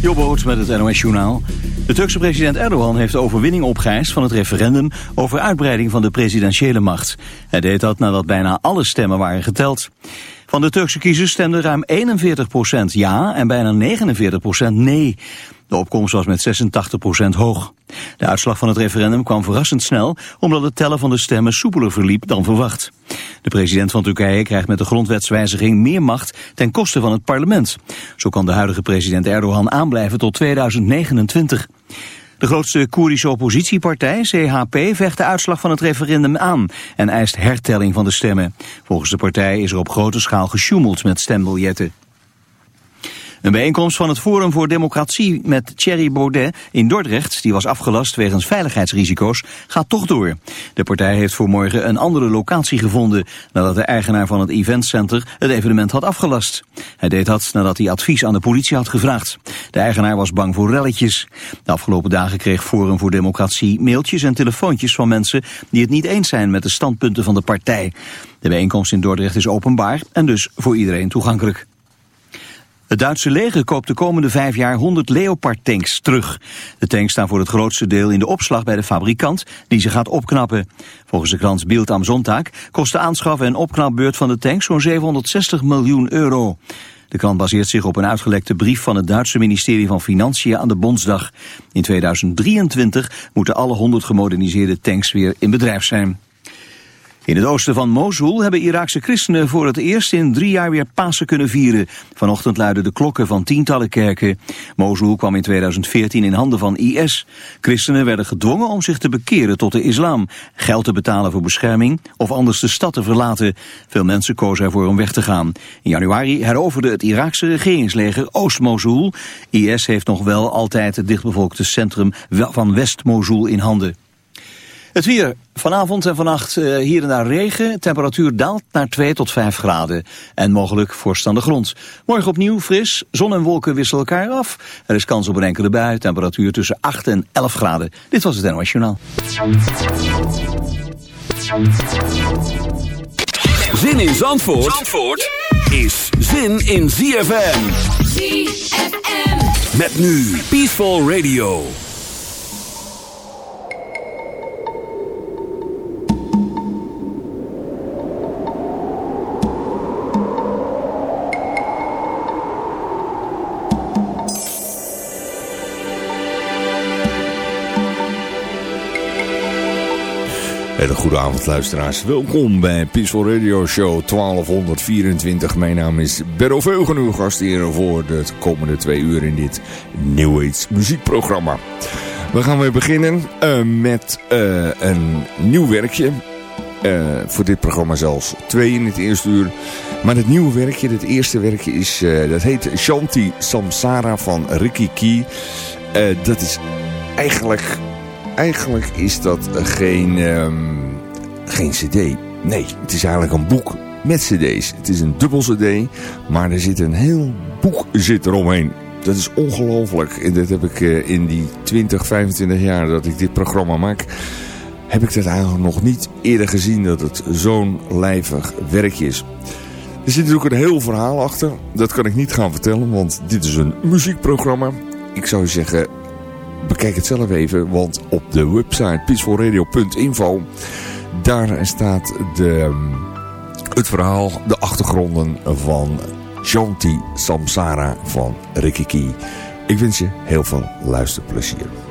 Jobboot met het NOS Journaal. De Turkse president Erdogan heeft de overwinning opgeëist van het referendum over uitbreiding van de presidentiële macht. Hij deed dat nadat bijna alle stemmen waren geteld. Van de Turkse kiezers stemden ruim 41% ja en bijna 49% nee. De opkomst was met 86% hoog. De uitslag van het referendum kwam verrassend snel... omdat het tellen van de stemmen soepeler verliep dan verwacht. De president van Turkije krijgt met de grondwetswijziging meer macht... ten koste van het parlement. Zo kan de huidige president Erdogan aanblijven tot 2029. De grootste Koerdische oppositiepartij, CHP, vecht de uitslag van het referendum aan en eist hertelling van de stemmen. Volgens de partij is er op grote schaal gesjoemeld met stembiljetten. Een bijeenkomst van het Forum voor Democratie met Thierry Baudet in Dordrecht, die was afgelast wegens veiligheidsrisico's, gaat toch door. De partij heeft voor morgen een andere locatie gevonden, nadat de eigenaar van het eventcenter het evenement had afgelast. Hij deed dat nadat hij advies aan de politie had gevraagd. De eigenaar was bang voor relletjes. De afgelopen dagen kreeg Forum voor Democratie mailtjes en telefoontjes van mensen die het niet eens zijn met de standpunten van de partij. De bijeenkomst in Dordrecht is openbaar en dus voor iedereen toegankelijk. Het Duitse leger koopt de komende vijf jaar 100 Leopard-tanks terug. De tanks staan voor het grootste deel in de opslag bij de fabrikant die ze gaat opknappen. Volgens de krant Bild am Sonntag kost de aanschaf en opknapbeurt van de tanks zo'n 760 miljoen euro. De krant baseert zich op een uitgelekte brief van het Duitse ministerie van Financiën aan de Bondsdag. In 2023 moeten alle 100 gemoderniseerde tanks weer in bedrijf zijn. In het oosten van Mosul hebben Iraakse christenen voor het eerst in drie jaar weer Pasen kunnen vieren. Vanochtend luiden de klokken van tientallen kerken. Mosul kwam in 2014 in handen van IS. Christenen werden gedwongen om zich te bekeren tot de islam, geld te betalen voor bescherming of anders de stad te verlaten. Veel mensen kozen ervoor om weg te gaan. In januari heroverde het Iraakse regeringsleger Oost-Mosul. IS heeft nog wel altijd het dichtbevolkte centrum van West-Mosul in handen. Het weer. Vanavond en vannacht uh, hier en daar regen. Temperatuur daalt naar 2 tot 5 graden. En mogelijk vorst aan de grond. Morgen opnieuw fris. Zon en wolken wisselen elkaar af. Er is kans op een enkele bui. Temperatuur tussen 8 en 11 graden. Dit was het NOS Journaal. Zin in Zandvoort, Zandvoort is zin in ZFM. ZFM. Met nu Peaceful Radio. Hele goede avond luisteraars. Welkom bij Peaceful Radio Show 1224. Mijn naam is Berro Veugen, uw gastheer voor de komende twee uur in dit New Age muziekprogramma. We gaan weer beginnen uh, met uh, een nieuw werkje. Uh, voor dit programma zelfs twee in het eerste uur. Maar het nieuwe werkje, het eerste werkje is, dat heet Shanti Samsara van Ricky Key. dat is eigenlijk eigenlijk is dat geen, um, geen cd. Nee, het is eigenlijk een boek met cd's. Het is een dubbel cd, maar er zit een heel boek zit eromheen. Dat is ongelooflijk. En dat heb ik uh, in die 20, 25 jaar dat ik dit programma maak... heb ik dat eigenlijk nog niet eerder gezien dat het zo'n lijvig werkje is. Er zit natuurlijk een heel verhaal achter. Dat kan ik niet gaan vertellen, want dit is een muziekprogramma. Ik zou zeggen, bekijk het zelf even, want op de website peacefulradio.info daar staat de, het verhaal, de achtergronden van Shanti Samsara van Rikiki. Ik wens je heel veel luisterplezier.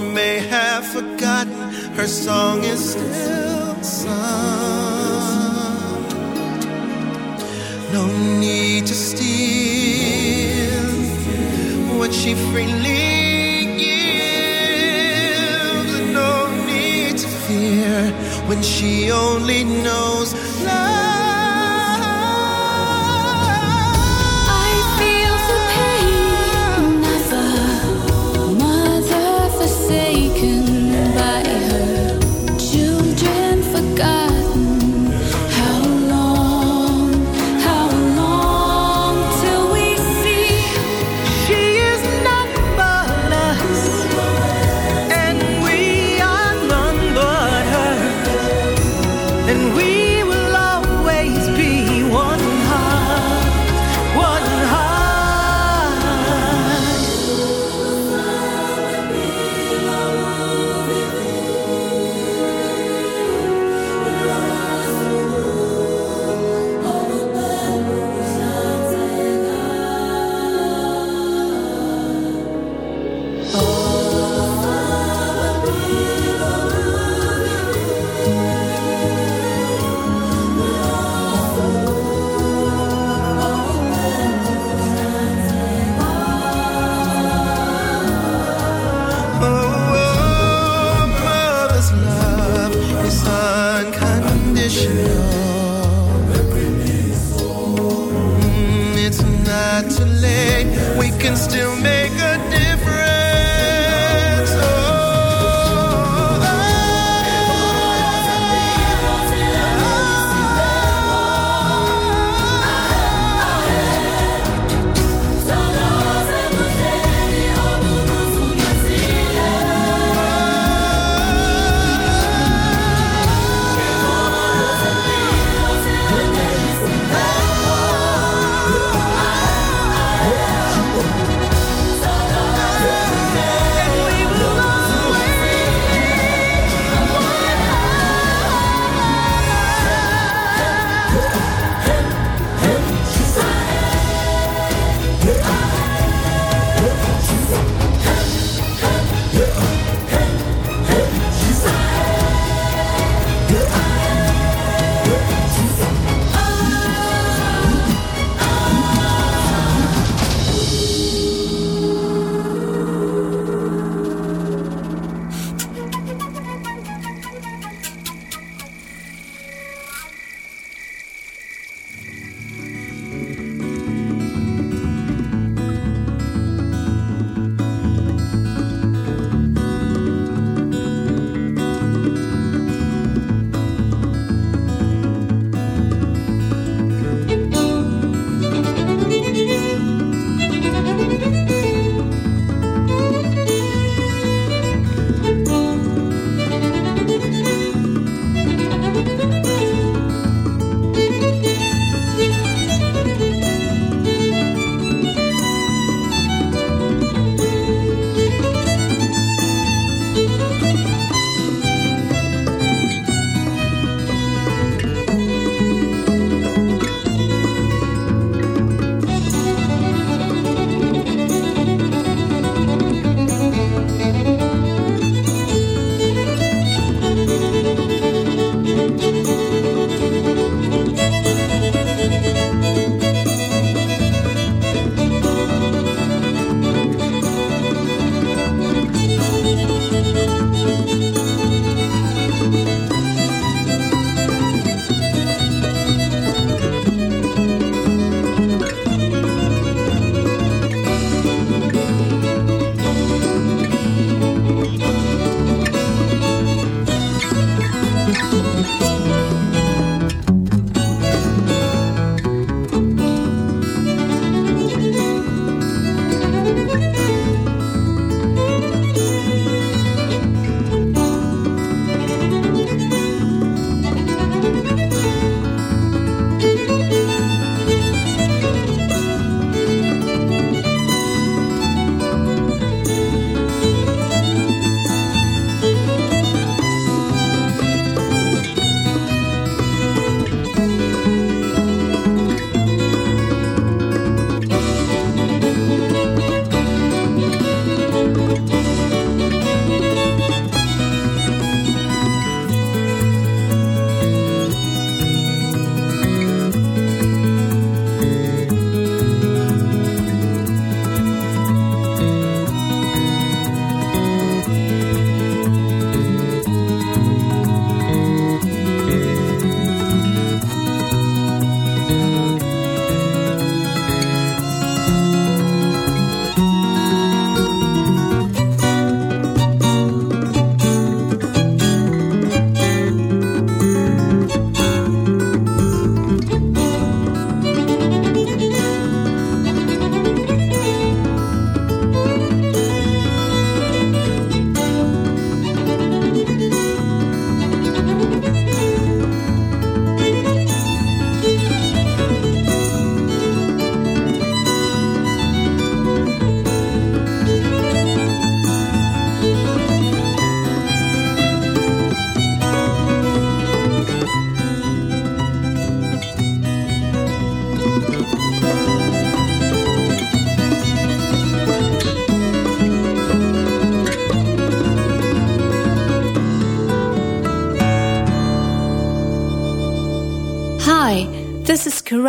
May have forgotten, her song is still sung. No need to steal what she freely gives. No need to fear when she only knows love.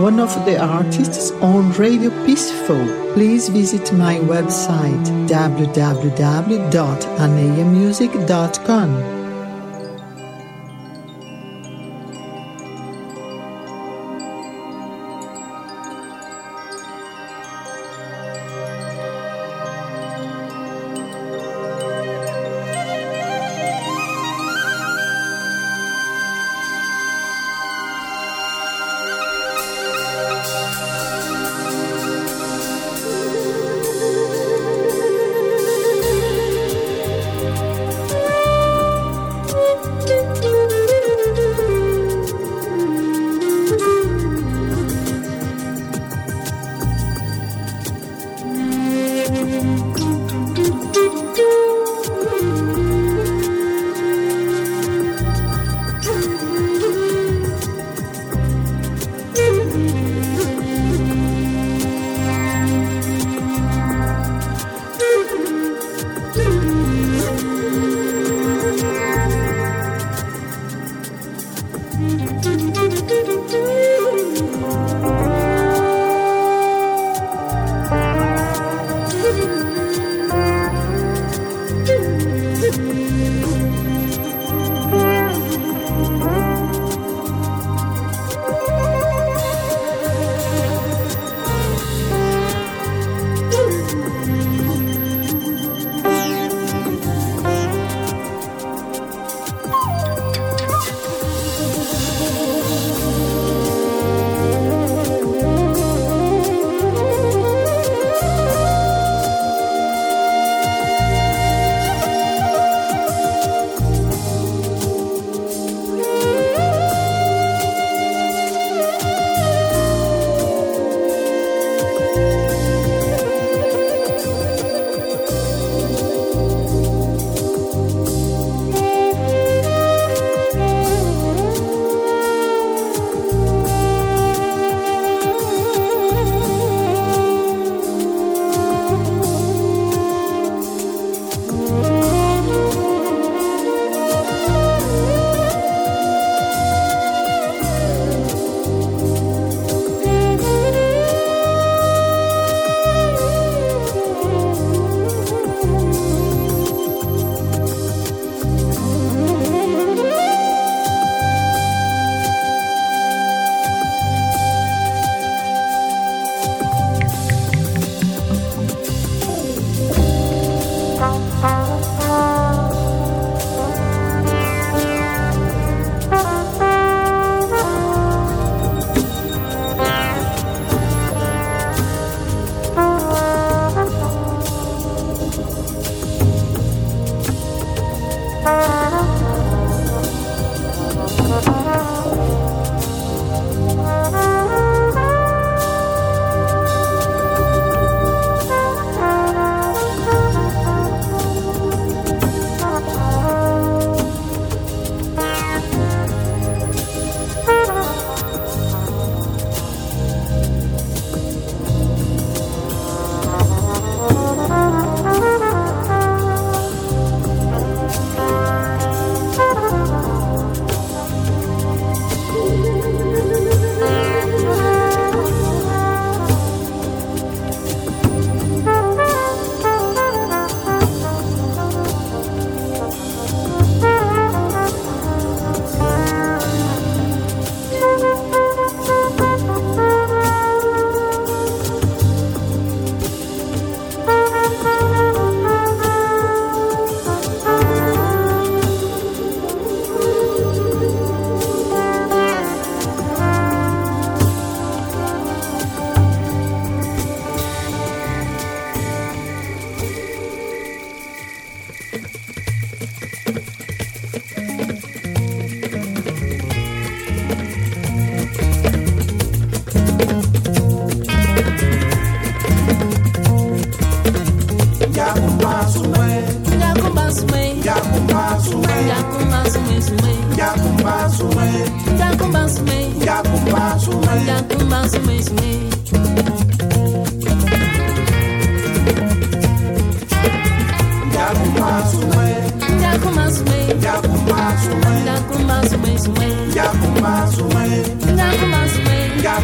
One of the artists on Radio Peaceful. Please visit my website www.aneamusic.com.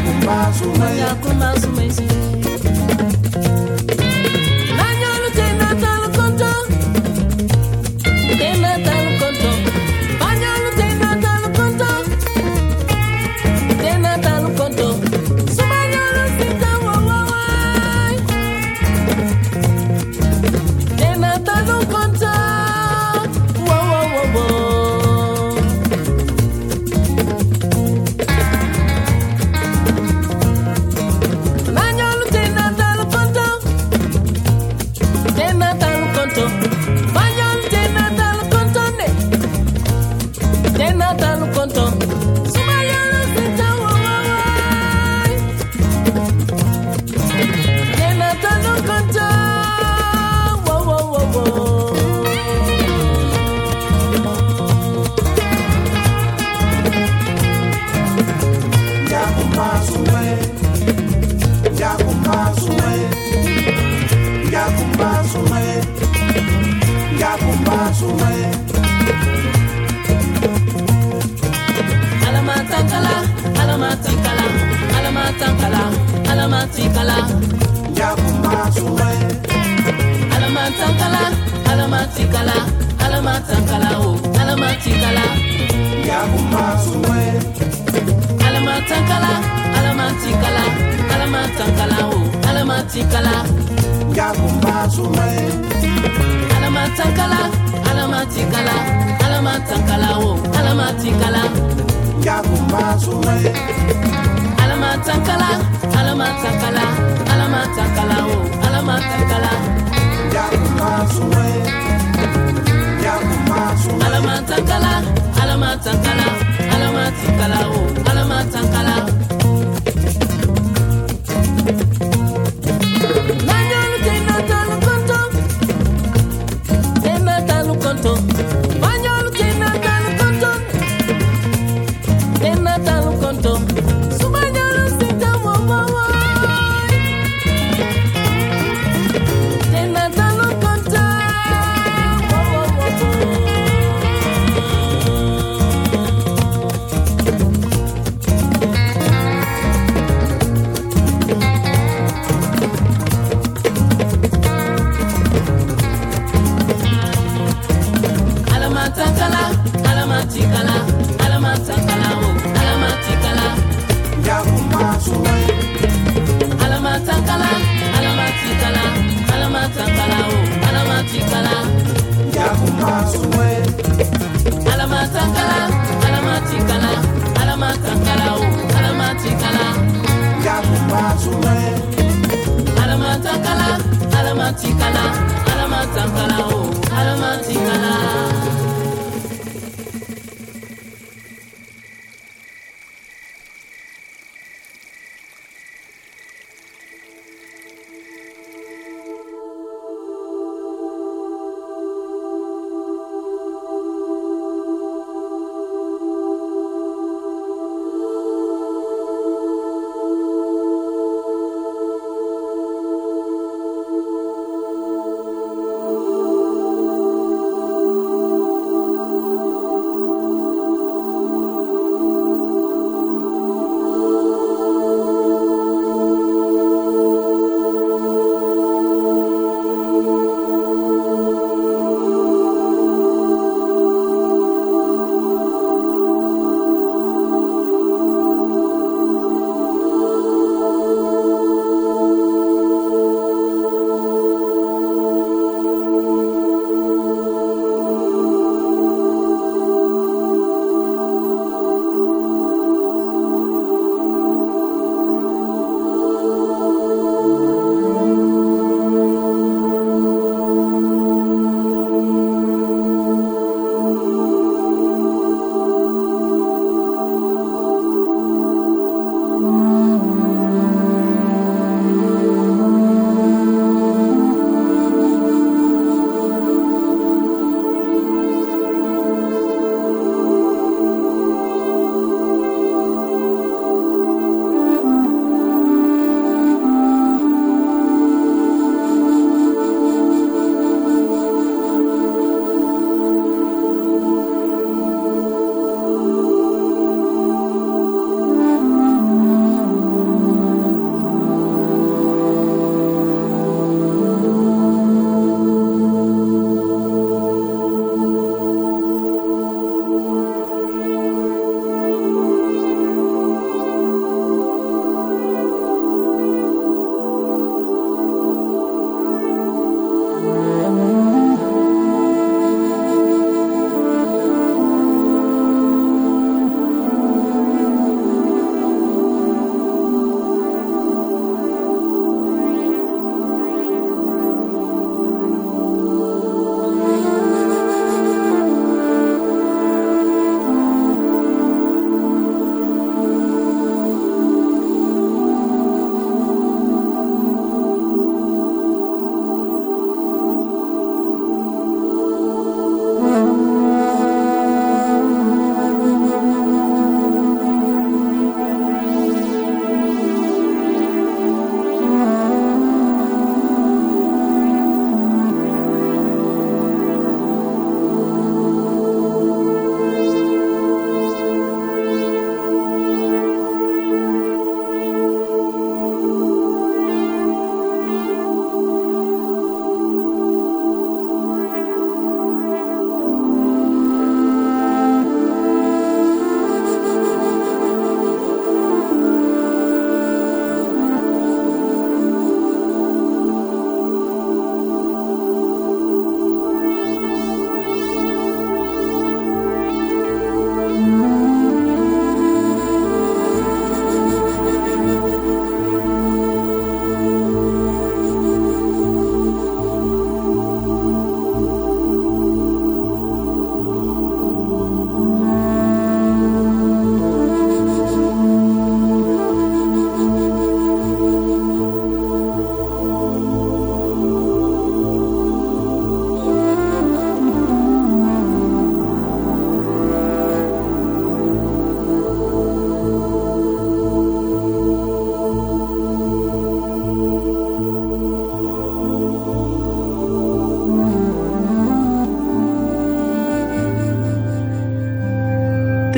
kumazuma ya kumazuma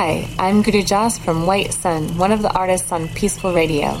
Hi, I'm Guru Jas from White Sun, one of the artists on Peaceful Radio.